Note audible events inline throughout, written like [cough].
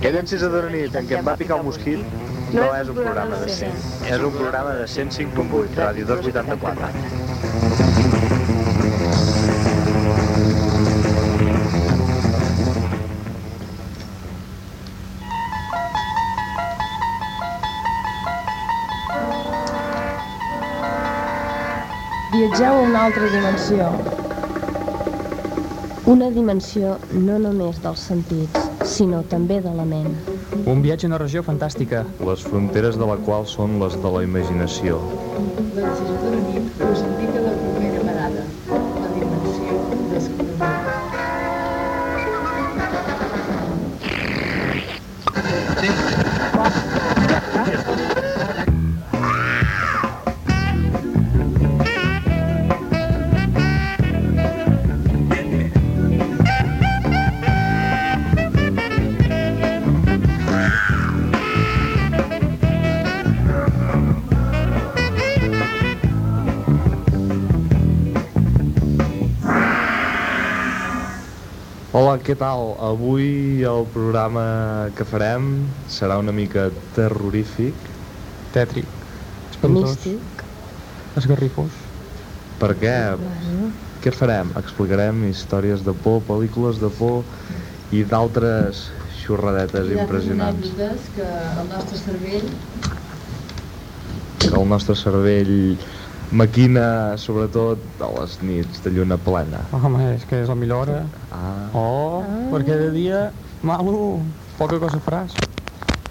Aquella encisa de la nit en què em va picar un mosquit no és un programa de 100, és un programa de 105.8, Ràdio 284. Viatgeu a una altra dimensió. Una dimensió no només dels sentits, sinó també de la ment. Un viatge a una regió fantàstica. Les fronteres de la qual són les de la imaginació. La decisió de la Hola, què tal? Avui el programa que farem serà una mica terrorífic. Tètric. Espantós. Místic. Esgarrifós. Per què? Què farem? Explicarem històries de por, pel·lícules de por i d'altres xorradetes Hi ha impressionants. anècdotes que el nostre cervell Que el nostre cervell maquina sobretot a les nits de lluna plena. Home, és que és la millor hora. Ah, Oh, perquè de dia, malo, poca cosa faràs.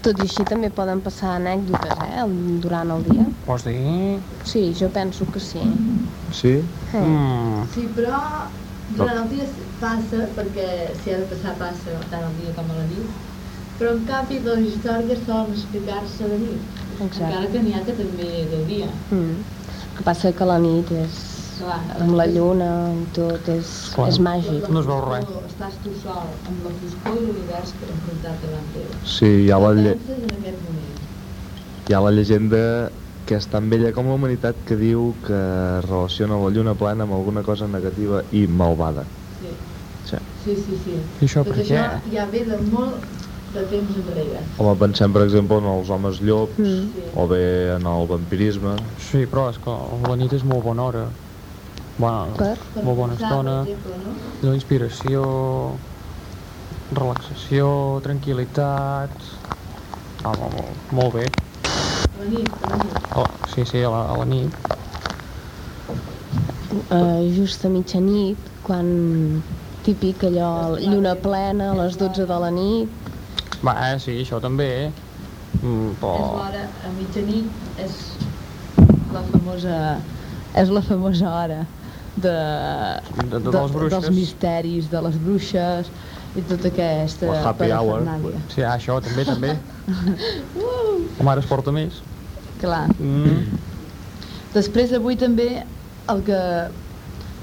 Tot i així també poden passar anècdotes, eh, el- durant el dia. Vols dir? Sí, jo penso que sí. sí? Eh. Mm. Sí, però durant el dia passa, perquè si ha de passar passa tant al dia com a la nit, però en canvi les històries solen explicar-se de nit, Exacte. encara que n'hi ha que també de dia. Mm. Que passa que la nit és... Clar, amb la lluna i tot, és, Clar. és màgic. No es veu res. Estàs tu sol amb la foscor i l'univers que enfrontat davant teu. Sí, hi ha la, lle hi ha la llegenda que és tan vella com la humanitat que diu que relaciona la lluna plena amb alguna cosa negativa i malvada. Sí, Sí. sí, sí. I això Tot per això què? ja ve de molt de temps enrere. Home, pensem, per exemple, en els homes llops, Mm. O bé en el vampirisme. Sí, però és que la nit és molt bona hora. Bona, Per? Per molt bona pensar, estona, Per exemple, no? inspiració, relaxació, tranquil·litat... Ah, molt, molt, molt bé. A la nit, a la nit. Oh, sí, sí, a la, a la nit. Uh, just a mitjanit, quan típic allò, lluna plena, a les 12 de la nit, Va, eh, sí, això també, eh? Mm, És però... l'hora, a mitjanit, és la famosa, és la famosa hora de, De- de les bruixes. dels misteris, de les bruixes i tota aquesta La happy hour. Sí, ah, això també, també. [laughs] La mare es porta més. Clar. Mm. Després avui també el que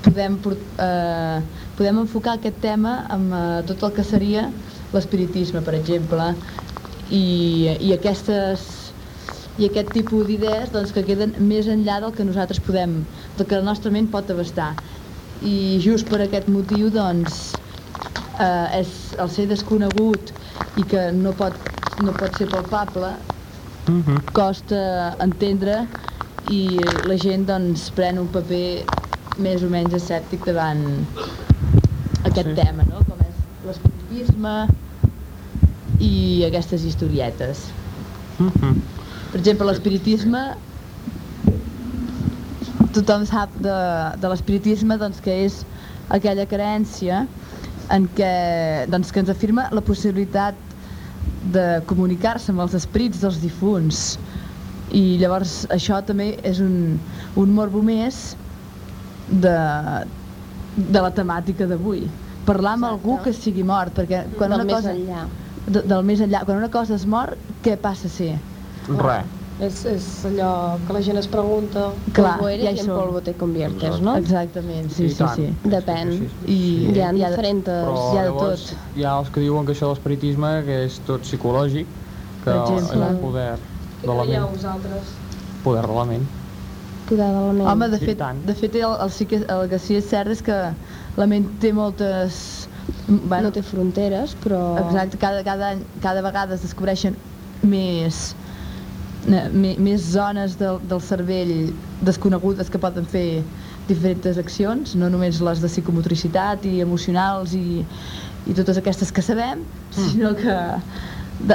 podem, eh, podem enfocar aquest tema amb eh, tot el que seria l'espiritisme, per exemple, i, i aquestes i aquest tipus d'idees doncs, que queden més enllà del que nosaltres podem, del que la nostra ment pot abastar. I just per aquest motiu, doncs, eh, és el ser desconegut i que no pot, no pot ser palpable, Mm -hmm. costa entendre i la gent doncs pren un paper més o menys escèptic davant aquest Sí. tema, no? Com és l'espiritisme i aquestes historietes. Mm -hmm. Per exemple, l'espiritisme tothom sap de, de l'espiritisme doncs, que és aquella creença en què, doncs, que ens afirma la possibilitat de comunicar-se amb els esprits dels difunts i llavors això també és un, un morbo més de, de la temàtica d'avui parlar amb Exacte. algú que sigui mort perquè quan del una més cosa, enllà. de, del més enllà quan una cosa es mor, què passa ser? Res. És, és allò que la gent es pregunta Clar, polvo eres ja y hi en polvo te conviertes, no? Exactament, sí, I sí, tant. sí. Depèn. Sí, sí, I sí. Hi ha hi ha- diferents... Però hi ha de llavors tot. hi ha els que diuen que això de l'espiritisme que és tot psicològic, que és el poder Què de la creieu ment. vosaltres? Poder de la ment. Poder de la ment. Home, de fet, de fet el, el, sí que, el que sí és cert és que la ment té moltes, Bueno, no té fronteres, però... Exacte, cada, cada, any, cada vegada es descobreixen més, eh, me- més zones del, del cervell desconegudes que poden fer diferents accions, no només les de psicomotricitat i emocionals i, i totes aquestes que sabem, sinó que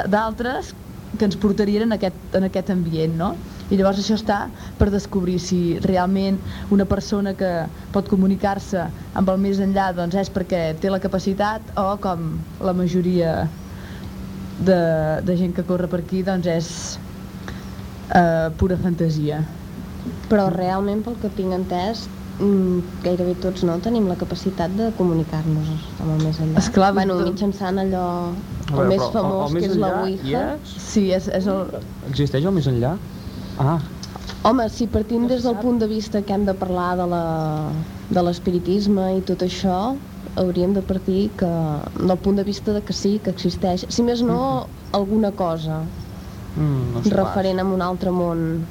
d'altres que ens portarien en aquest, en aquest ambient, no? I llavors això està per descobrir si realment una persona que pot comunicar-se amb el més enllà doncs és perquè té la capacitat o com la majoria de, de gent que corre per aquí doncs és eh, pura fantasia. Però realment, pel que tinc entès, mm, gairebé tots no tenim la capacitat de comunicar-nos amb el més enllà. Esclar, bueno, mitjançant allò el veure, més però el- famós, el més que és la Ouija. és? Sí, és, és el... Existeix el més enllà? Ah, Home, si partim des del punt de vista que hem de parlar de la- de l'espiritisme i tot això, hauríem de partir que, del punt de vista de que sí, que existeix. Si més no, alguna cosa mm, no sé referent a un altre món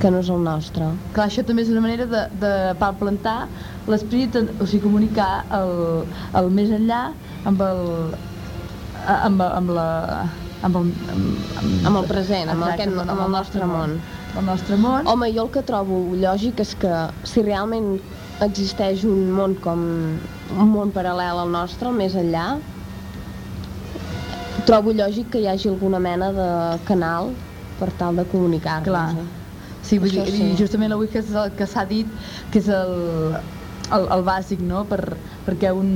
que no és el nostre. Clar, això també és una manera de, de palplantar l'esperit, o sigui, comunicar el, el més enllà amb el... amb, amb la... amb el, amb, Amb el present, amb, Exacte, aquest, amb el nostre món. El nostre món. Home, jo el que trobo lògic és que si realment existeix un món com un món paral·lel al nostre, el més enllà, trobo lògic que hi hagi alguna mena de canal per tal de comunicar-nos. Clar. eh? Sí, vull dir, sí. justament avui que és el que s'ha dit que és el, el, el bàsic, no? Per, perquè un,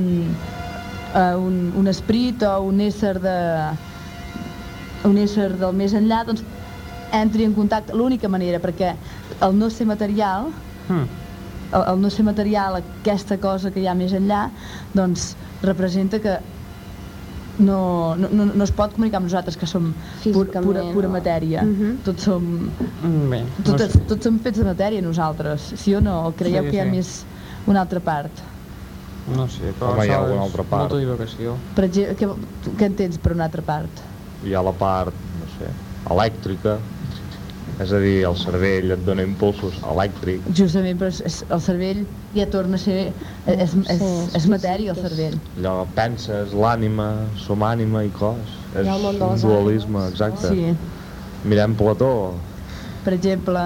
uh, un, un esperit o un ésser de un ésser del més enllà doncs entri en contacte, l'única manera perquè el no ser material Hmm. el, el no ser material, aquesta cosa que hi ha més enllà, doncs representa que no, no, no, no es pot comunicar amb nosaltres, que som pur, pura, pura matèria. Mhm. Tots som Mm, Bé, no tots, sé. tots som fets de matèria nosaltres, sí o no? O creieu Sí, que hi ha sí. més una altra part? No sé, però Home, hi ha alguna altra part. Molta divagació. Per exemple, què, què entens per una altra part? Hi ha la part, no sé, elèctrica, és a dir, el cervell et dona impulsos elèctrics, Justament, però és, és, el cervell ja torna a ser... És, és, és, matèria, el cervell. allò penses, l'ànima, som ànima i cos, és un dualisme, ànimes, exacte. Sí, Mirem Plató, per exemple,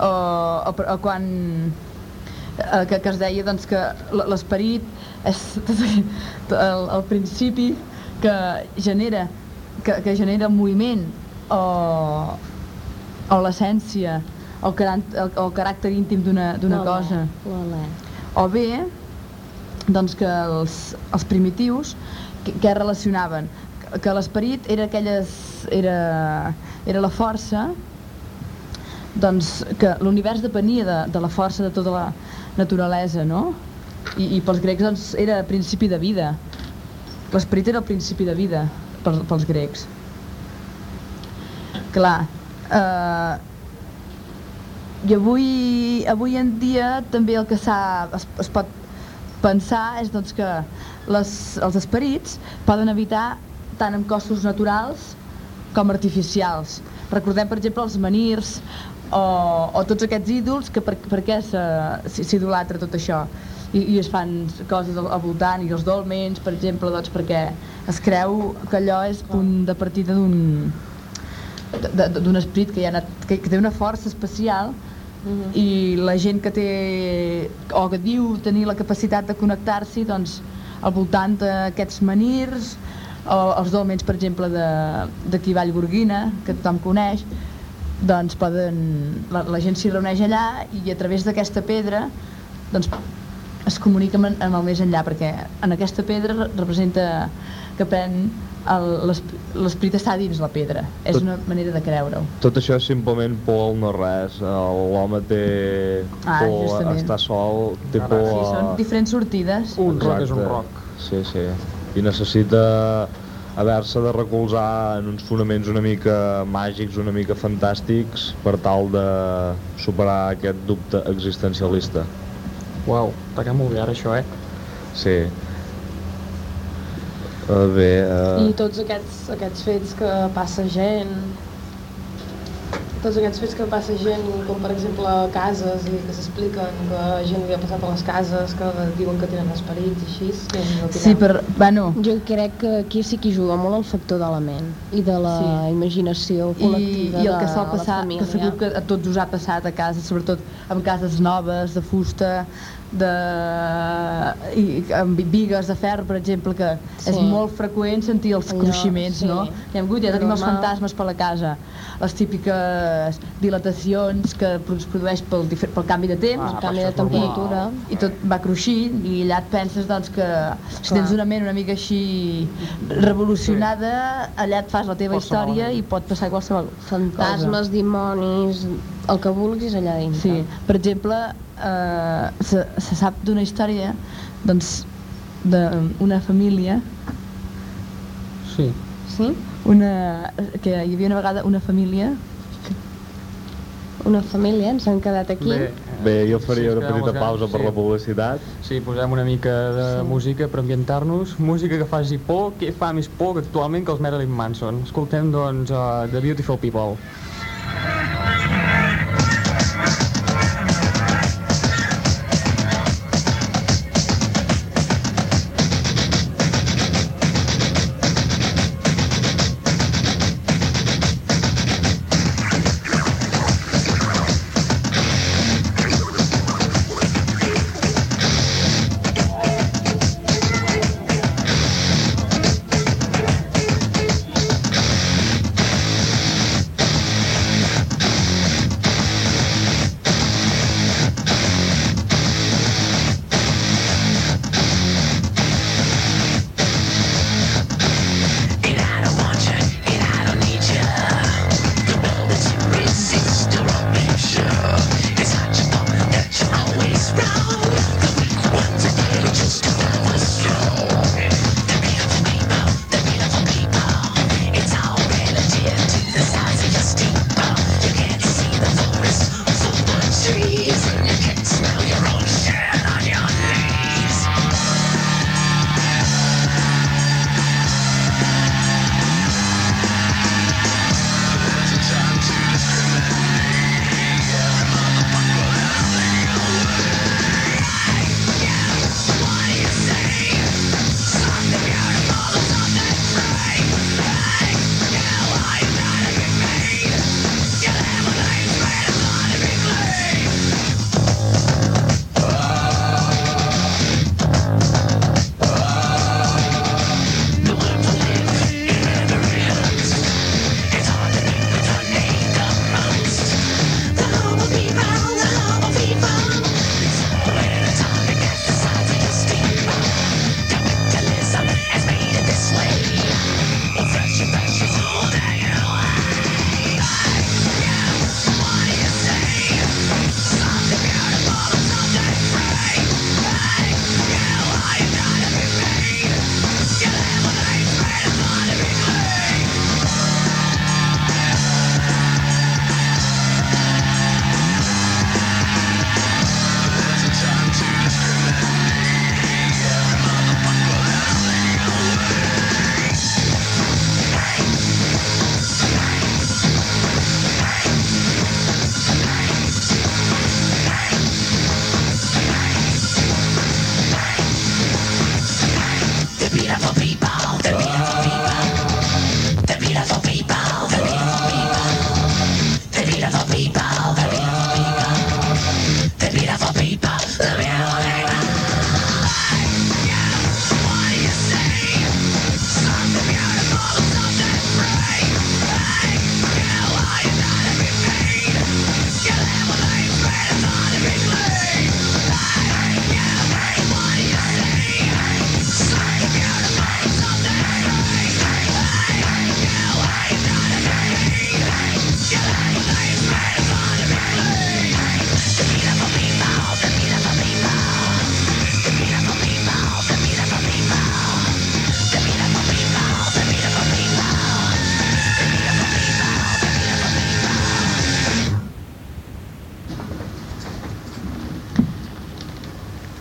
o, o, o quan eh, que, que es deia doncs, que l'esperit és [laughs] el, el principi que genera que, que genera moviment o, o l'essència o el, el, el caràcter íntim d'una cosa. o bé doncs que els, els primitius que, que relacionaven que, que l'esperit era aquelles era, era la força doncs que l'univers depenia de, de la força de tota la naturalesa no? I, i pels grecs doncs, era principi de vida. L'esperit era el principi de vida pels, pels grecs clar eh, i avui, avui en dia també el que es, es pot pensar és doncs, que les, els esperits poden habitar tant en cossos naturals com artificials. Recordem, per exemple, els menirs o, o tots aquests ídols que per, per què s'idolatra tot això I, i es fan coses al, al voltant i els dolmens, per exemple, doncs perquè es creu que allò és punt de partida d'un d'un esperit que, hi ha anat, que, que té una força especial i la gent que té o que diu tenir la capacitat de connectar-s'hi doncs al voltant d'aquests menirs o els dolmens per exemple de, d'aquí Vallgorguina que tothom coneix doncs poden, la, la gent s'hi reuneix allà i a través d'aquesta pedra doncs es comunica amb, amb el més enllà perquè en aquesta pedra re- representa que pren l'esperit està dins la pedra és Tot- una manera de creure-ho tot això és simplement por al no res, l'home té Ah, por a justament. estar sol, té Ara, por sí, a... són diferents sortides Un rock és un rock. Sí, sí. I necessita haver-se de recolzar en uns fonaments una mica màgics, una mica fantàstics, per tal de superar aquest dubte existencialista. Uau, està quedat molt bé ara això, eh? Sí. Uh, bé, I uh, tots aquests, aquests fets que passa gent tots aquests fets que passa gent, com per exemple cases i que s'expliquen que gent li ha passat a les cases, que diuen que tenen esperits i així. en opineu? Sí, per... Bueno, Jo crec que aquí sí que hi juga molt el factor de la ment i de la Sí. imaginació i, col·lectiva i el que sol passar, que segur que a tots us ha passat a casa, sobretot amb cases noves, de fusta, de i, amb vigues de ferro, per exemple, que és Sí. molt freqüent sentir els Allò, cruiximents, sí. no? Ja hem hagut, ja tenim els fantasmes per la casa, les típiques dilatacions que es produeix pel, pel canvi de temps, Ah, canvi de és temperatura. i tot va cruixint i allà et penses doncs, que si tens una ment una mica així revolucionada allà et fas la teva Qualsevol història i pot passar qualsevol Fantasmes, dimonis, el que vulguis allà dintre. Sí, per exemple, eh, se, se sap d'una història doncs, d'una família Sí. Sí? una, que hi havia una vegada una família Una família, ens han quedat aquí. Bé, Bé, jo faria Sí, una petita pausa grans, per sí. la publicitat. Sí, posem una mica de Sí. música per ambientar-nos. Música que faci por, que fa més por que actualment que els Marilyn Manson. Escoltem, doncs, uh, The Beautiful People.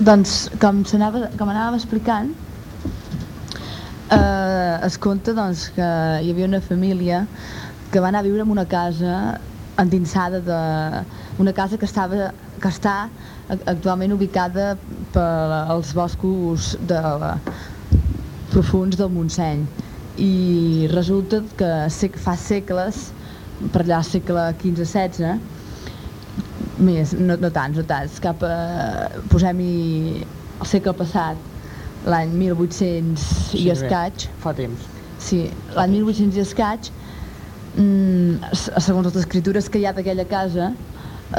Doncs, com, com anàvem explicant, eh, es conta doncs, que hi havia una família que va anar a viure en una casa endinsada de una casa que estava que està actualment ubicada pels boscos de, profuns del Montseny. I resulta que fa segles per allà segle XV-XVI més, no, no tants, no tants. Cap a, posem-hi el segle passat l'any 1800 sí, i escaig. fa temps. Sí, l'any 1800 i escaig mm, segons les escritures que hi ha d'aquella casa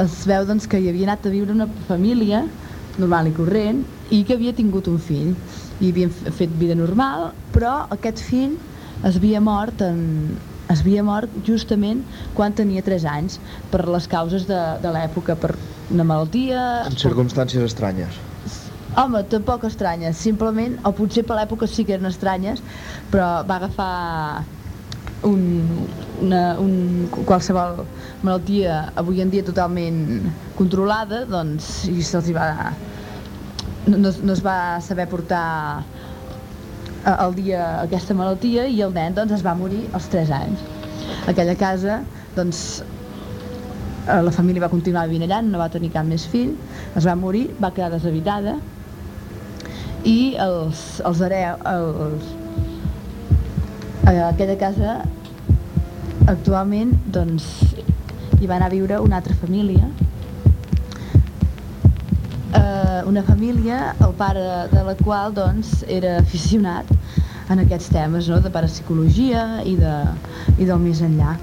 es veu doncs, que hi havia anat a viure una família normal i corrent i que havia tingut un fill. I havien fet vida normal però aquest fill es havia mort en, es havia mort justament quan tenia 3 anys per les causes de, de l'època per una malaltia en circumstàncies estranyes. Home, tampoc estranyes, simplement, o potser per l'època sí que eren estranyes, però va agafar un, una, un, qualsevol malaltia avui en dia totalment controlada, doncs, i se'ls va... No, no es va saber portar al dia aquesta malaltia i el nen doncs, es va morir als 3 anys. Aquella casa, doncs, la família va continuar vivint allà, no va tenir cap més fill, es va morir, va quedar deshabitada i els, els hereu, els, a aquella casa actualment doncs, hi va anar a viure una altra família eh, una família, el pare de la qual doncs, era aficionat en aquests temes no? de parapsicologia i, de, i del més enllà.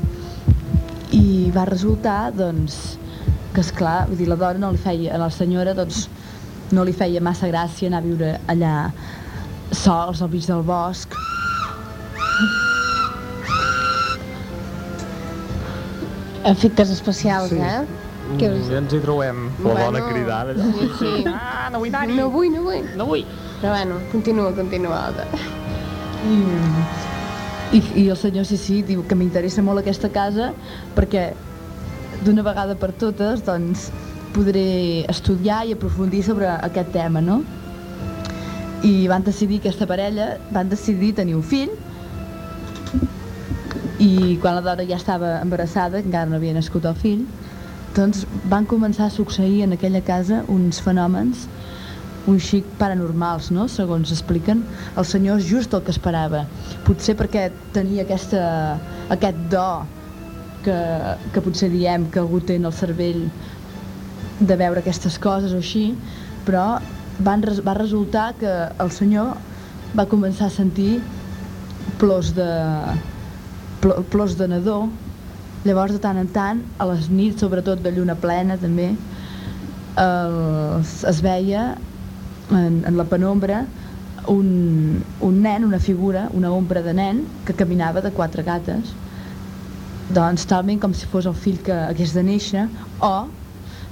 I va resultar doncs, que, és clar vull dir, la dona no li feia, a la senyora doncs, no li feia massa gràcia anar a viure allà sols al mig del bosc. Efectes especials, Sí. eh? Que ja ens hi trobem La dona cridant allà. Sí, sí. [laughs] ah, no vull anar-hi No vull, no vull. no vull Però bueno, continua, continua. I, i, i el senyor sí, sí, diu que m'interessa molt aquesta casa perquè d'una vegada per totes doncs, podré estudiar i aprofundir sobre aquest tema, no? I van decidir, aquesta parella, van decidir tenir un fill i quan la dona ja estava embarassada, encara no havia nascut el fill, doncs van començar a succeir en aquella casa uns fenòmens un xic paranormals, no? segons expliquen els senyors just el que esperava potser perquè tenia aquesta, aquest do que, que potser diem que algú té en el cervell de veure aquestes coses o així però van, va resultar que el senyor va començar a sentir plors de, plors de nadó Llavors, de tant en tant, a les nits, sobretot de lluna plena, també, es, es veia en, en la penombra un, un nen, una figura, una ombra de nen que caminava de quatre gates doncs talment com si fos el fill que hagués de néixer o,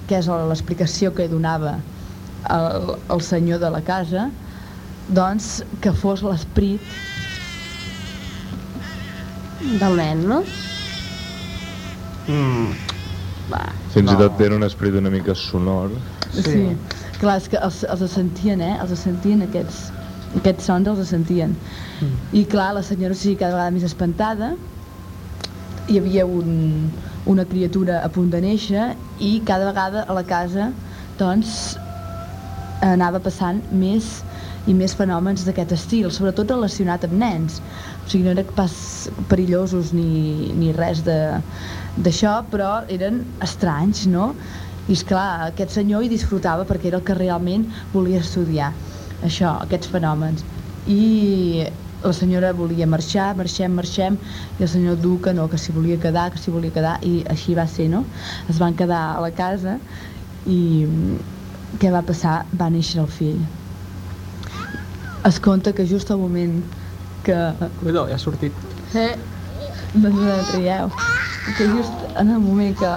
que és l'explicació que donava el, el senyor de la casa doncs que fos l'esperit del nen, no? Mm. Va. Fins i No. tot era un esperit una mica sonor. Sí. sí. Clar, és que els, els sentien, eh? Els sentien aquests, aquests sons, els sentien. Mm. I clar, la senyora sí cada vegada més espantada. Hi havia un, una criatura a punt de néixer i cada vegada a la casa doncs anava passant més i més fenòmens d'aquest estil, sobretot relacionat amb nens. O sigui, no eren pas perillosos ni, ni res de- d'això, però eren estranys, no? I és clar, aquest senyor hi disfrutava perquè era el que realment volia estudiar, això, aquests fenòmens. I la senyora volia marxar, marxem, marxem, i el senyor du que no, que s'hi volia quedar, que s'hi volia quedar, i així va ser, no? Es van quedar a la casa i mm, què va passar? Va néixer el fill. Es conta que just al moment que... Cuidado, ja ha sortit. Eh? No no trieu. Que just en el moment que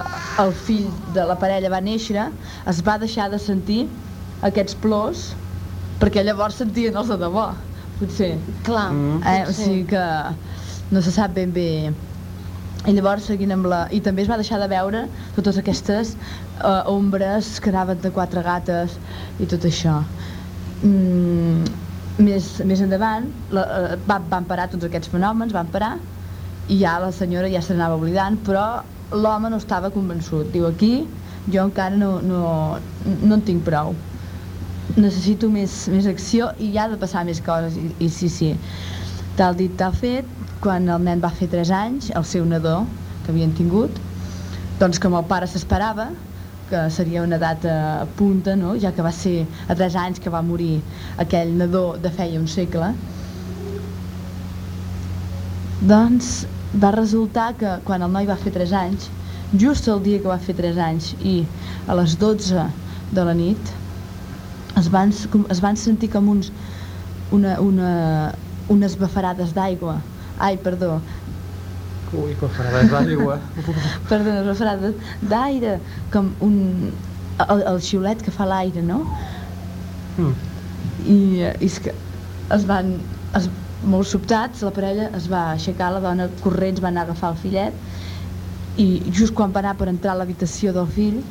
el fill de la parella va néixer, es va deixar de sentir aquests plors, perquè llavors sentien els de debò, potser. Clar, Mm. Eh? O potser. sigui que no se sap ben bé i llavors seguint amb la... I també es va deixar de veure totes aquestes eh, ombres que anaven de quatre gates i tot això. Mm, més, més endavant la, eh, van, van parar tots aquests fenòmens, van parar i ja la senyora ja se n'anava oblidant, però l'home no estava convençut. Diu, aquí jo encara no, no, no en tinc prou. Necessito més, més acció i hi ha de passar més coses. I, i sí, sí, tal dit, tal fet, quan el nen va fer 3 anys, el seu nadó, que havien tingut, doncs com el pare s'esperava, que seria una data punta, no? ja que va ser a 3 anys que va morir aquell nadó de feia un segle, doncs va resultar que quan el noi va fer 3 anys, just el dia que va fer 3 anys i a les 12 de la nit, es van, es van sentir com uns, una, una, unes bafarades d'aigua. Ai, perdó, Ui, farà d'aigua. [laughs] perdó, unes bafarades d'aire, com un, el, el xiulet que fa l'aire, no? Mm. I, eh, i és que es van, es, molt sobtats, la parella es va aixecar, la dona corrents va anar a agafar el fillet i just quan va anar per entrar a l'habitació del fill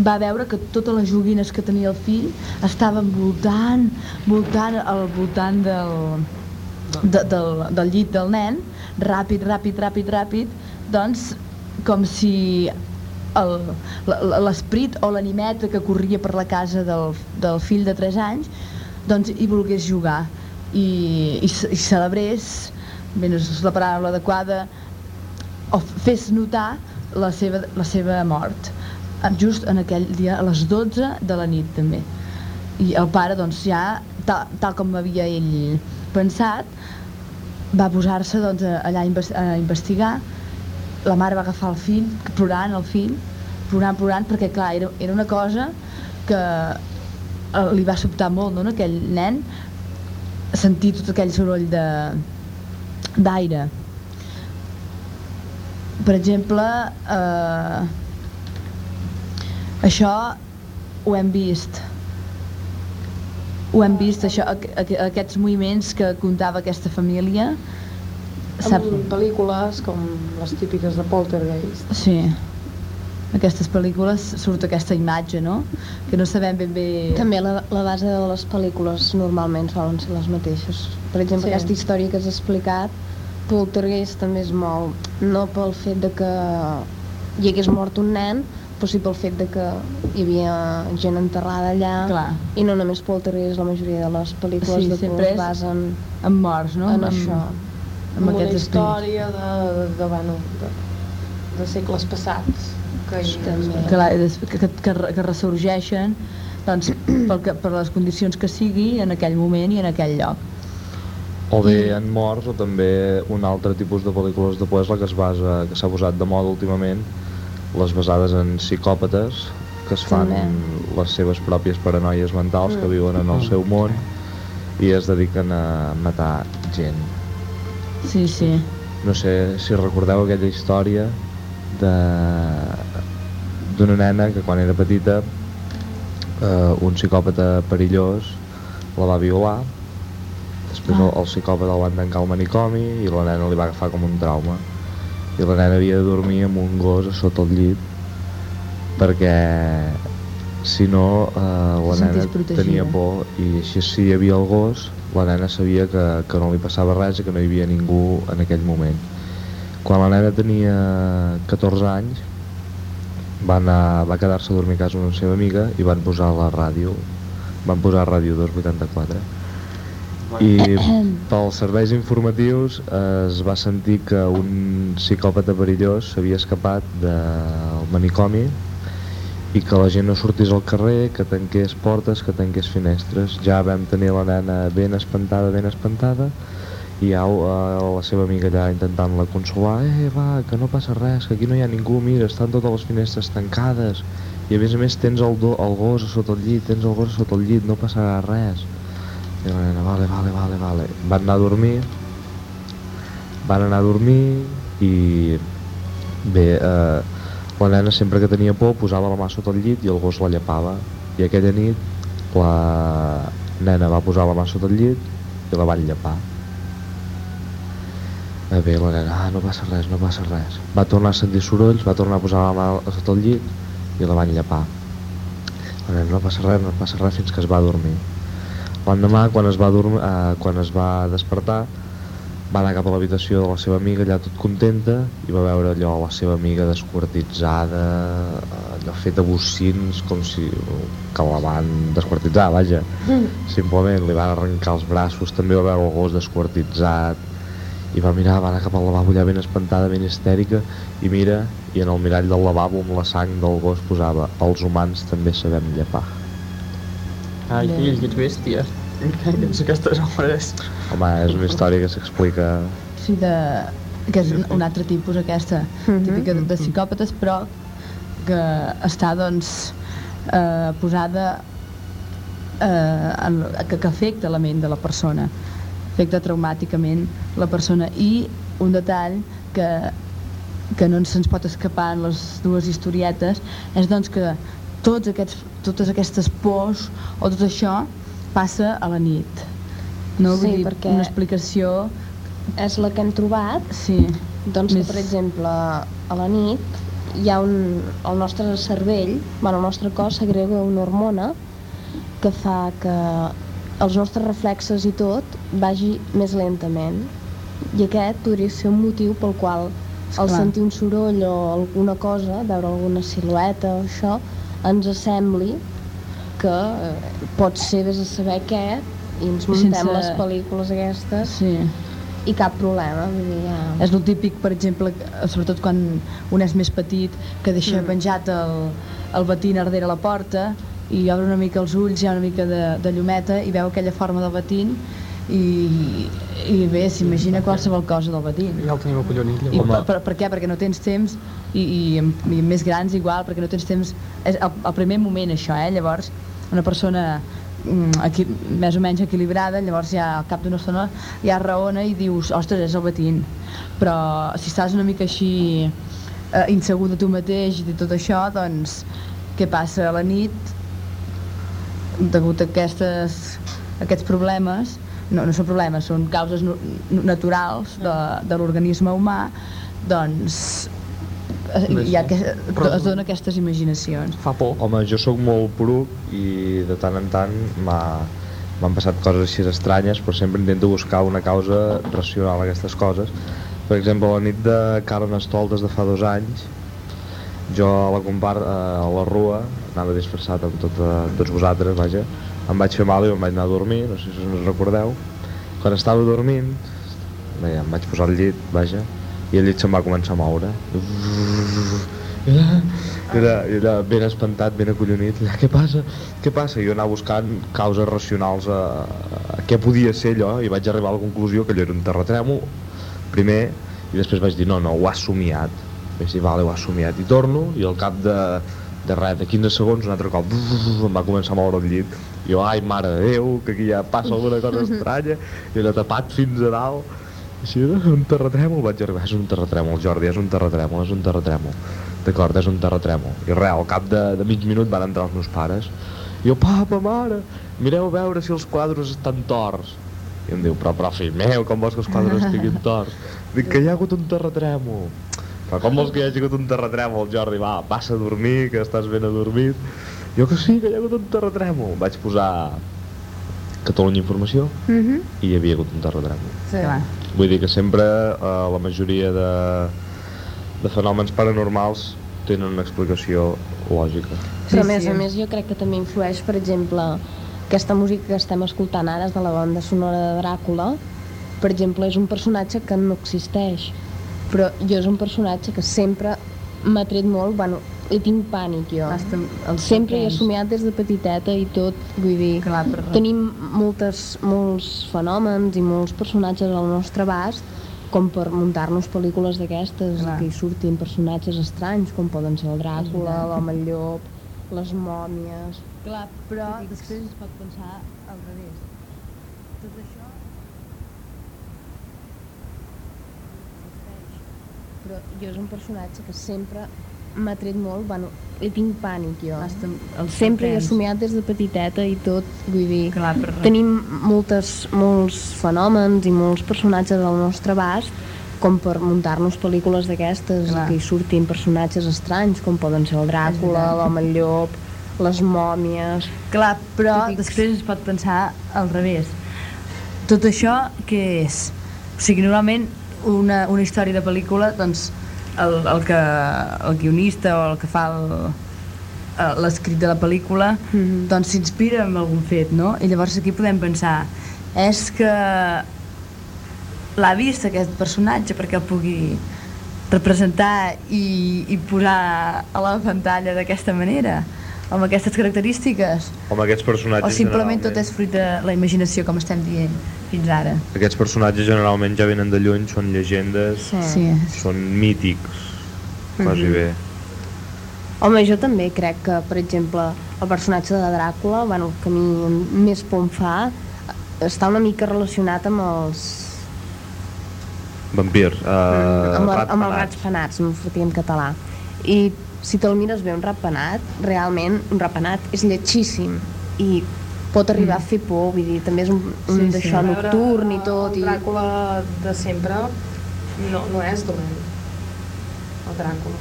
va veure que totes les joguines que tenia el fill estaven voltant, voltant al voltant del, de, del, del llit del nen, ràpid, ràpid, ràpid, ràpid, doncs com si l'esprit o l'animeta que corria per la casa del, del fill de 3 anys doncs hi volgués jugar i, i, i celebrés, bé, no és la paraula adequada, o fes notar la seva, la seva mort just en aquell dia a les 12 de la nit també. I el pare doncs ja tal, tal com havia ell pensat va posar-se doncs, allà a, inves- a investigar. La mare va agafar el fill plorant el fill plorant, plorant perquè clar, era, era una cosa que eh, li va sobtar molt no, aquell nen sentir tot aquell soroll d'aire per exemple eh, això ho hem vist ho hem vist això, aqu aqu aquests moviments que contava aquesta família Amb pel·lícules com les típiques de Poltergeist. Sí. Aquestes pel·lícules surt aquesta imatge, no? Que no sabem ben bé... També la, la base de les pel·lícules normalment solen ser les mateixes. Per exemple, Sí. aquesta història que has explicat, Poltergeist també es mou no pel fet de que hi hagués mort un nen, però sí pel fet de que hi havia gent enterrada allà Clar. i no només Poltergeist, la majoria de les pel·lícules Sí, de por es basen Amb morts, no? en amb, això. Amb, una aquests esprints. història de, de, de, bueno, de, de segles passats. Que la, que, que, que, re- que ressorgeixen doncs, [clears throat] pel que, per les condicions que sigui en aquell moment i en aquell lloc. O bé en morts o també un altre tipus de pel·lícules de por és la que es basa, que s'ha posat de moda últimament, les basades en psicòpates que es fan També. les seves pròpies paranoies mentals que viuen en el Mm. seu món i es dediquen a matar gent. Sí, sí. No sé si recordeu aquella història de d'una nena que quan era petita eh, un psicòpata perillós la va violar després Ah. el, el psicòpata el van tancar al manicomi i la nena li va agafar com un trauma i la nena havia de dormir amb un gos a sota el llit perquè si no eh, la Se nena protegida. tenia por i així si hi havia el gos la nena sabia que, que no li passava res i que no hi havia ningú en aquell moment quan la nena tenia 14 anys va, anar, va quedar-se a dormir a casa d'una seva amiga i van posar la ràdio van posar Ràdio 284 i [coughs] pels serveis informatius es va sentir que un psicòpata perillós s'havia escapat del manicomi i que la gent no sortís al carrer, que tanqués portes, que tanqués finestres. Ja vam tenir la nena ben espantada, ben espantada, i ja eh, la seva amiga allà intentant-la consolar, eh, va, que no passa res, que aquí no hi ha ningú, mira, estan totes les finestres tancades, i a més a més tens el, do, el gos sota el llit, tens el gos sota el llit, no passarà res. I la nena, vale, vale, vale, vale. Van anar a dormir, van anar a dormir i bé, eh, la nena sempre que tenia por posava la mà sota el llit i el gos la llepava i aquella nit la nena va posar la mà sota el llit i la van llepar eh, bé, la nena, ah, no passa res, no passa res. Va tornar a sentir sorolls, va tornar a posar la mà sota el llit i la van llepar la nena, no passa res, no passa res fins que es va dormir. L'endemà quan es va dormir, eh, quan es va despertar va anar cap a l'habitació de la seva amiga, allà tot contenta, i va veure allò la seva amiga desquartitzada, allò feta bocins, com si que la van desquartitzar, vaja. Simplement li van arrencar els braços, també va veure el gos desquartitzat, i va mirar, va anar cap al lavabo allà ben espantada, ben histèrica, i mira, i en el mirall del lavabo amb la sang del gos posava els humans també sabem llepar. Ai, fill, que ets bèstia. Ets aquestes obres? Home, és una història que s'explica... Sí, de, que és un altre tipus aquesta, típica de, de psicòpates, però que està, doncs, eh, posada eh, en, que, que afecta la ment de la persona, afecta traumàticament la persona. I un detall que, que no se'ns pot escapar en les dues historietes és doncs que tots aquests, totes aquestes pors o tot això passa a la nit. No? Sí, Vull dir, perquè- una explicació... És la que hem trobat, Sí, doncs que, Més- per exemple, a la nit hi ha un, el nostre cervell, bueno, el nostre cos segrega una hormona que fa que els nostres reflexes i tot vagi més lentament. I aquest podria ser un motiu pel qual al Esclar. sentir un soroll o alguna cosa, veure alguna silueta o això, ens sembli que eh, pot ser vés a saber què i ens muntem sense- les pel·lícules aquestes sí. i cap problema. Vull dir, ja... És el típic, per exemple, sobretot quan un és més petit, que deixa Mm. penjat el, el batín darrere la porta i obre una mica els ulls, hi ha una mica de, de llumeta i veu aquella forma del batín i, i bé, s'imagina qualsevol cosa del batín. Ja el tenim acollonit, I llavors. per, per, per què? Perquè no tens temps i, i, i més grans igual, perquè no tens temps és el, el primer moment això, eh? llavors una persona mm, equi, més o menys equilibrada llavors ja al cap d'una estona ja raona i dius, ostres, és el batín però si estàs una mica així eh, insegur de tu mateix i de tot això, doncs què passa a la nit degut a aquestes, aquests problemes no, no són problemes, són causes nu- naturals de, de l'organisme humà, doncs eh, hi ha que, es donen aquestes imaginacions. Fa por. Home, jo sóc molt poruc i de tant en tant m'ha- m'han passat coses així estranyes, però sempre intento buscar una causa racional a aquestes coses. Per exemple, la nit de Carnestoltes de fa dos anys, jo a la, compar eh, a la rua, anava disfressat amb tot, eh, tots vosaltres, vaja, em vaig fer mal i em vaig anar a dormir, no sé si us recordeu. Quan estava dormint, bé, em vaig posar al llit, vaja, i el llit se'm va començar a moure. I era, i era ben espantat, ben acollonit, allà, què passa? Què passa? I jo anava buscant causes racionals a, a què podia ser allò i vaig arribar a la conclusió que allò era un terratrèmol, primer, i després vaig dir, no, no, ho has somiat. Vaig dir, vale, ho has somiat. I torno, i al cap de, de res, de 15 segons, un altre cop, em va començar a moure el llit. I jo, ai, mare de Déu, que aquí ja passa alguna cosa [laughs] estranya, i era tapat fins a dalt. Així, un terratrèmol, vaig arribar, és un terratrèmol, Jordi, és un terratrèmol, és un terratrèmol. D'acord, és un terratrèmol. I res, al cap de, de mig minut van entrar els meus pares. I jo, papa, mare, mireu a veure si els quadres estan torts. I em diu, però, però, fill meu, com vols que els quadres [laughs] estiguin torts? Dic que hi ha hagut un terratrèmol. Però com vols que hi hagi hagut un terratrèmol, Jordi? Va, passa a dormir, que estàs ben adormit. Jo que sí, que hi ha hagut un terratrèmol. Vaig posar Catalunya Informació Mhm. i hi havia hagut un terratrèmol. Sí. Clar. Vull dir que sempre eh, la majoria de, de fenòmens paranormals tenen una explicació lògica. Però a Sí, més sí. a més jo crec que també influeix, per exemple, aquesta música que estem escoltant ara és de la banda sonora de Dràcula. Per exemple, és un personatge que no existeix, però jo és un personatge que sempre m'ha tret molt, bueno, li tinc pànic jo. Hasta el Sempre he assomiat des de petiteta i tot, vull dir, Clar, per... tenim moltes, molts fenòmens i molts personatges al nostre abast com per muntar-nos pel·lícules d'aquestes que hi surtin personatges estranys com poden ser el Dràcula, l'home llop, les mòmies... Clar, però després es pot pensar al revés. Tot això... Però jo és un personatge que sempre m'ha tret molt, bueno, li tinc pànic jo. Hasta el Sempre he assomiat des de petiteta i tot, vull dir, Clar, per... tenim moltes, molts fenòmens i molts personatges al nostre abast com per muntar-nos pel·lícules d'aquestes que hi surtin personatges estranys com poden ser el Dràcula, l'home llop, les mòmies... Clar, però Típics. després es pot pensar al revés. Tot això què és? O sigui, normalment una, una història de pel·lícula, doncs el, el, que, el guionista o el que fa eh, l'escrit de la pel·lícula Mhm. doncs s'inspira en algun fet, no? I llavors aquí podem pensar és que l'ha vist aquest personatge perquè el pugui representar i, i posar a la pantalla d'aquesta manera amb aquestes característiques Home, aquests personatges... o simplement tot és fruit de la imaginació com estem dient fins ara Aquests personatges generalment ja venen de lluny, són llegendes, Sí. sí, són mítics, quasi Mhm. bé. Home, jo també crec que, per exemple, el personatge de Dràcula, bueno, el que a mi més por em fa, està una mica relacionat amb els... Vampirs, uh, amb, la, rats amb els rats penats, no sortia en català. I si te'l mires bé, un ratpenat, realment, un ratpenat és lletgíssim i pot arribar a fer por, vull dir, també és un, un Sí, sí. d'això veure, nocturn i tot. El I... Dràcula de sempre no, no és dolent. El Dràcula.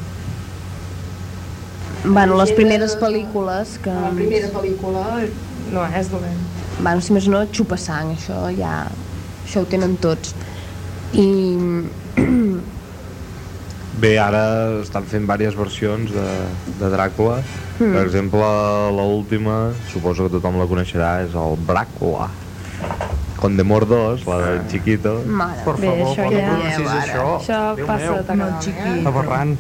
Bueno, les primeres pel·lícules que... La primera pel·lícula no és dolent. Bueno, si més no, xupa sang, això ja... Això ho tenen tots. I... [clears throat] [clears throat] Bé, ara estan fent diverses versions de, de Dràcula. Mm. Per exemple, l'última, suposo que tothom la coneixerà, és el Bràcula. Condemor 2, la del Chiquito. Mare, Per bé, favor, això quan ja... pronuncis això, Això Déu passa meu, de tacar. Molt aberrant.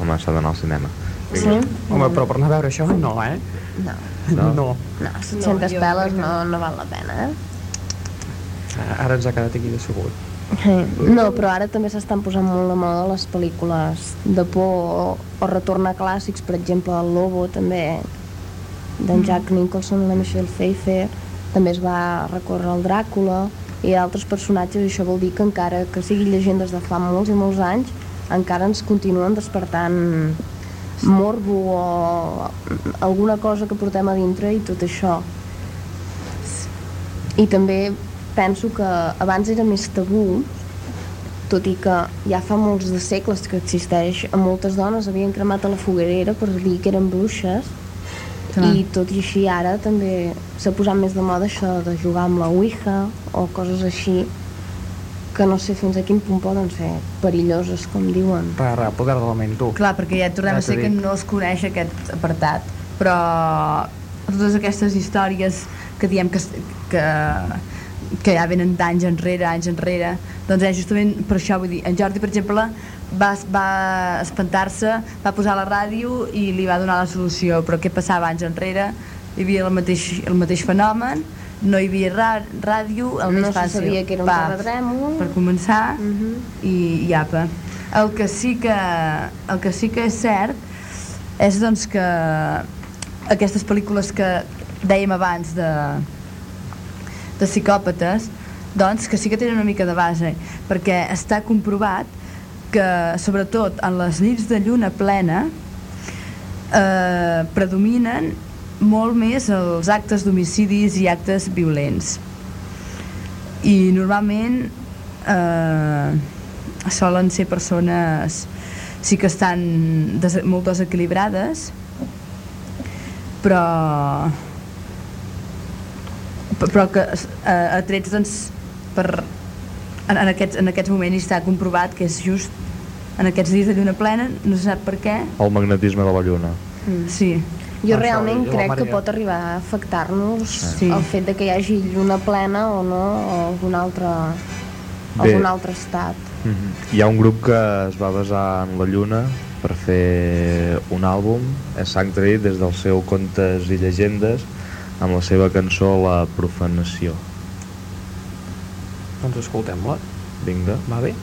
Home, s'ha d'anar al cinema. Sí? Home, però per anar a veure això, no, eh? No, No? no. no, 700 No, peles no, no val la pena, eh? Ara ens ha quedat aquí decebut. No, però ara també s'estan posant molt de moda les pel·lícules de por o, o retornar clàssics, per exemple, el Lobo també, d'en Jack Nicholson la Michelle Pfeiffer, també es va recórrer al Dràcula i altres personatges, i això vol dir que encara que siguin llegendes de fa molts i molts anys, encara ens continuen despertant morbo o alguna cosa que portem a dintre i tot això. I també penso que abans era més tabú, tot i que ja fa molts de segles que existeix, a moltes dones havien cremat a la foguerera per dir que eren bruixes, Clar. i tot i així ara també s'ha posat més de moda això de jugar amb la Ouija o coses així que no sé fins a quin punt poden ser perilloses, com diuen. Per eh, poder de la ment, tu. Clar, perquè ja tornem Ja a ser que no es coneix aquest apartat, però totes aquestes històries que diem que, que, que ja venen d'anys enrere, anys enrere, doncs és justament per això, vull dir, en Jordi, per exemple, va, va espantar-se, va posar la ràdio i li va donar la solució, però què passava anys enrere? Hi havia el mateix, el mateix fenomen, no hi havia ràdio, el No més se fàcil. sabia que era un terratrèmol. Per començar, Mhm. i, i apa. El que sí que, el que sí que és cert és doncs que aquestes pel·lícules que dèiem abans de, de psicòpates doncs que sí que tenen una mica de base perquè està comprovat que sobretot en les nits de lluna plena eh, predominen molt més els actes d'homicidis i actes violents. I normalment eh, solen ser persones sí que estan des molt desequilibrades però pe- però que eh, atrets doncs per en, en, aquests, en aquests moments està comprovat que és just en aquests dies de lluna plena no se sap per què El magnetisme de la lluna. sí, Jo realment crec que pot arribar a afectar-nos Sí. el fet de que hi hagi lluna plena o no, o algun altre, Bé. algun altre estat. Mhm. Hi ha un grup que es va basar en la lluna per fer un àlbum, és Sanctuary, des del seu Contes i Llegendes, amb la seva cançó La Profanació. Doncs escoltem-la. Vinga. Va bé?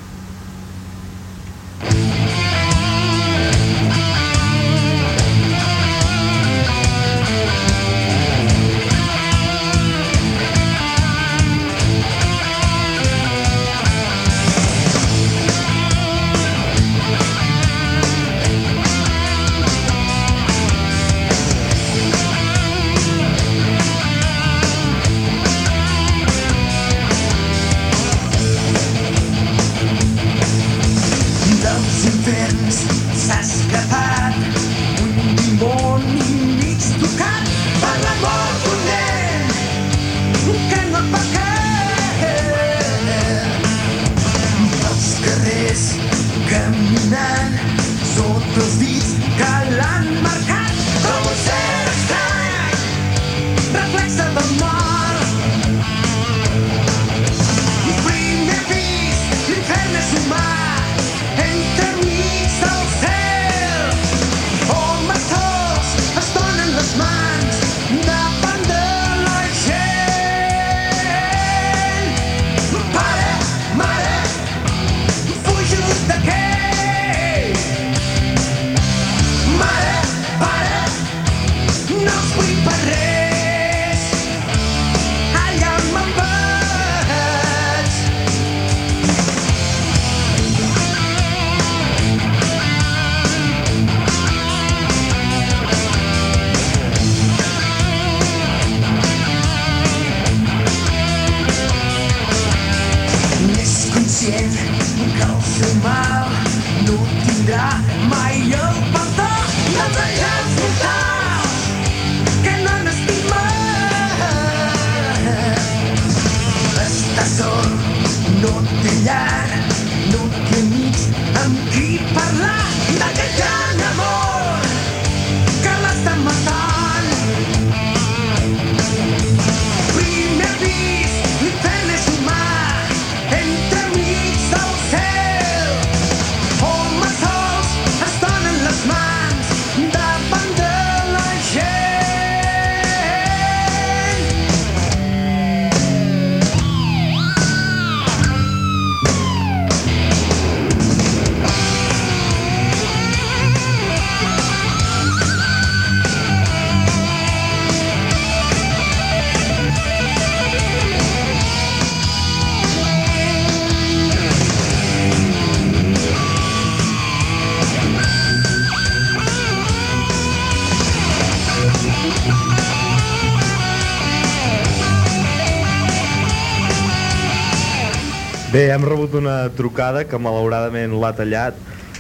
Rebut una trucada que malauradament l'ha tallat.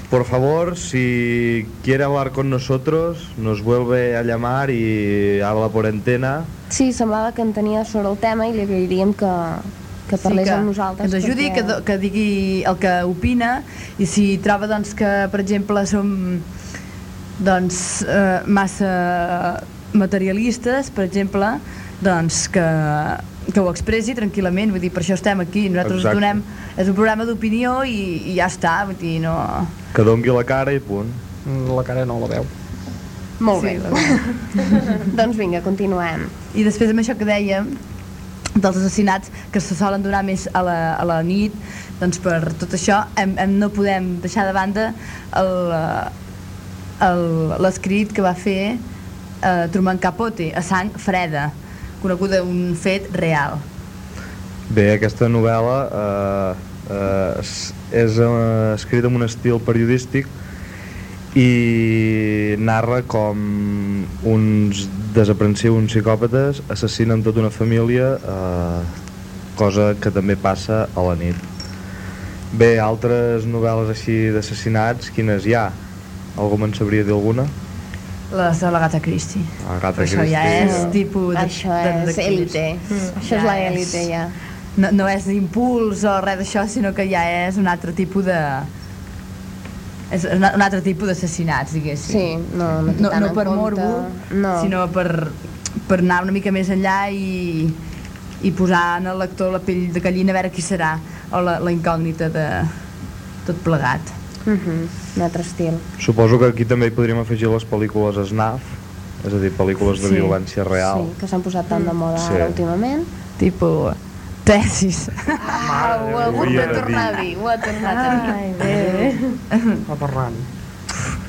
Por favor, si quiere hablar con nosotros, nos vuelve a llamar y habla por antena. Sí, semblava que en tenia sobre el tema i li agrairíem que, que parlés que, amb que nosaltres. ens ajudi, perquè- que, que digui el que opina i si troba doncs, que, per exemple, som doncs, eh, massa materialistes, per exemple, doncs que, que ho expressi tranquil·lament, vull dir, per això estem aquí, nosaltres Exacte. donem, és un programa d'opinió i, i ja està, vull dir, no... Que dongui la cara i punt. Mm, La cara no la veu. Molt Sí, bé. [laughs] doncs vinga, continuem. I després amb això que dèiem, dels assassinats que se solen donar més a la, a la nit, doncs per tot això hem, hem, no podem deixar de banda el, eh, el- l'escrit que va fer eh, Truman Capote, a sang freda, coneguda un fet real. Bé, aquesta novel·la eh, eh, és, eh, escrita en un estil periodístic i narra com uns desaprensius, uns psicòpates assassinen tota una família, eh, cosa que també passa a la nit. Bé, altres novel·les així d'assassinats, quines hi ha? Algú me'n sabria dir alguna? Les de l'Agatha Christie. Agatha Això ja és tipus de, Això de, és de élite. Això és Ja la és. élite, ja. No, no és impuls o res d'això, sinó que ja és un altre tipus de... És un un altre tipus d'assassinats, diguéssim. Sí, no, no no, no per compte. morbo, no. sinó per, per anar una mica més enllà i, i posar en el lector la pell de gallina a veure qui serà, o la, la incògnita de tot plegat. Uh -huh. Un altre estil. Suposo que aquí també hi podríem afegir les pel·lícules SNAF, és a dir, pel·lícules de Sí. violència real. Sí, que s'han posat tant de moda Sí. ara últimament. Tipo, tesis. Ah, ho ha hagut de tornar a dir, ho ha tornat a dir. Ai, bé. Parlant.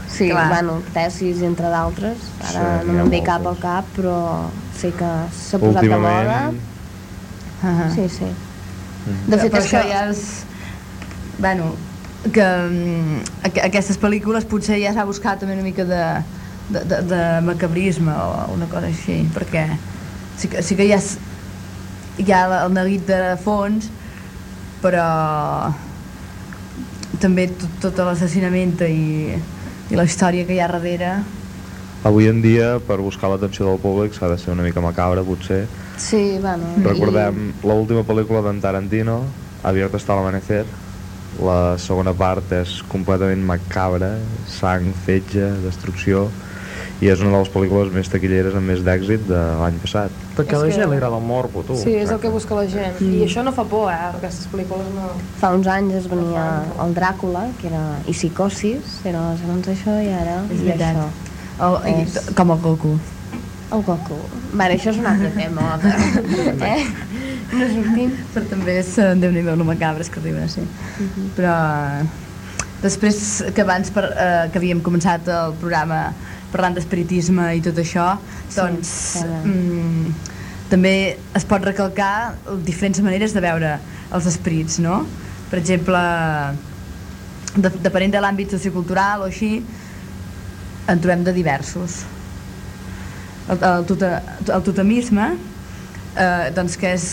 Sí, Clar. bueno, tesis, entre d'altres. Ara Sí, no me'n ve cap al cap, però sí que s'ha posat de moda. Uh Sí, sí. De fet, Però és això que... ja és... Bueno, que mm, aqu aquestes pel·lícules potser ja s'ha buscat també una mica de, de, de, de macabrisme o una cosa així, perquè sí que, sí que hi ha, hi ha el neguit de fons, però també tot, tot l'assassinament i, i la història que hi ha darrere avui en dia, per buscar l'atenció del públic, s'ha de ser una mica macabre, potser. Sí, bueno... Recordem l'última pel·lícula d'en Tarantino, Abierto hasta l'amanecer. La segona part és completament macabra, sang, fetge, destrucció, i és una de les pel·lícules més taquilleres amb més d'èxit de l'any passat. Perquè a la que- gent li agrada el morbo, tu. Sí, és el que busca la gent. I això no fa por, eh? Aquestes pel·lícules no... Fa uns anys es venia el Dràcula, que era... i Psicosis, era segons això, i ara... És i veritat. això. o, i, És- com el Goku. El Goku. Vale, això és un altre tema, [laughs] eh? No sortim. [laughs] però també és eh, déu nhi lo macabres que arriben a ser però eh, després que abans per, eh, que havíem començat el programa parlant d'espiritisme i tot això doncs que- mm, també es pot recalcar diferents maneres de veure els esperits no? per exemple de, depenent de l'àmbit sociocultural o així en trobem de diversos el, el, tota, el totemisme eh, doncs que és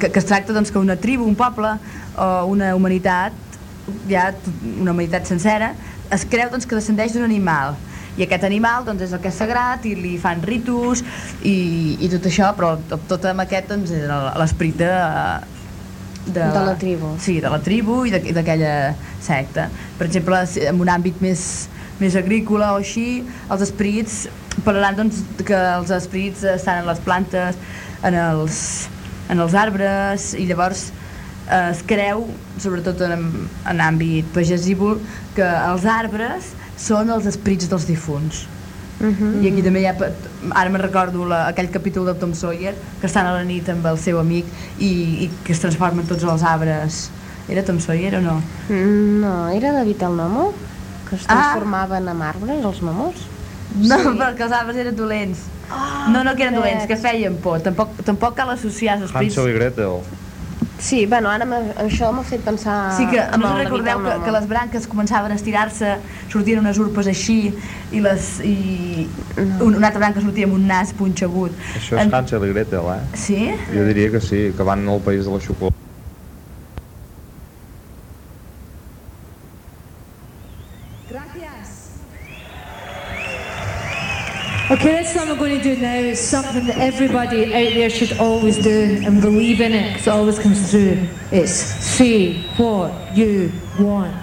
que, que es tracta doncs, que una tribu, un poble o una humanitat, ja una humanitat sencera, es creu doncs, que descendeix d'un animal i aquest animal doncs, és el que és sagrat i li fan ritus i, i tot això, però tot, amb aquest doncs, és l'esperit de, De la tribu. Sí, de la tribu i d'aqu- i d'aquella secta. Per exemple, en un àmbit més, més agrícola o així, els esperits parlaran doncs, que els esperits estan en les plantes, en els, en els arbres, i llavors eh, es creu, sobretot en, en àmbit pagesívol, que els arbres són els esperits dels difunts. Mhm. I aquí també hi ha, ara me'n recordo la, aquell capítol de Tom Sawyer, que estan a la nit amb el seu amic i, i que es transformen tots els arbres. Era Tom Sawyer o no? Mm, No, era David el Nomo, que es Ah. transformaven en arbres, els mamors. No, Sí. perquè els arbres eren dolents. Ah, no, no que eren dolents, que feien por. Tampoc, tampoc cal associar els esperits. Hansel i Gretel. Sí, bueno, ara això m'ha fet pensar Sí que, a en més recordeu que, que les branques començaven a estirar-se, sortien unes urpes així, i, les, i un, una altra branca sortia amb un nas punxegut. Això és Hansel i Gretel, eh? Sí? Jo diria que sí, que van al país de la xocolata. Do now is something that everybody out there should always do and believe in it because it always comes through. It's say what you want.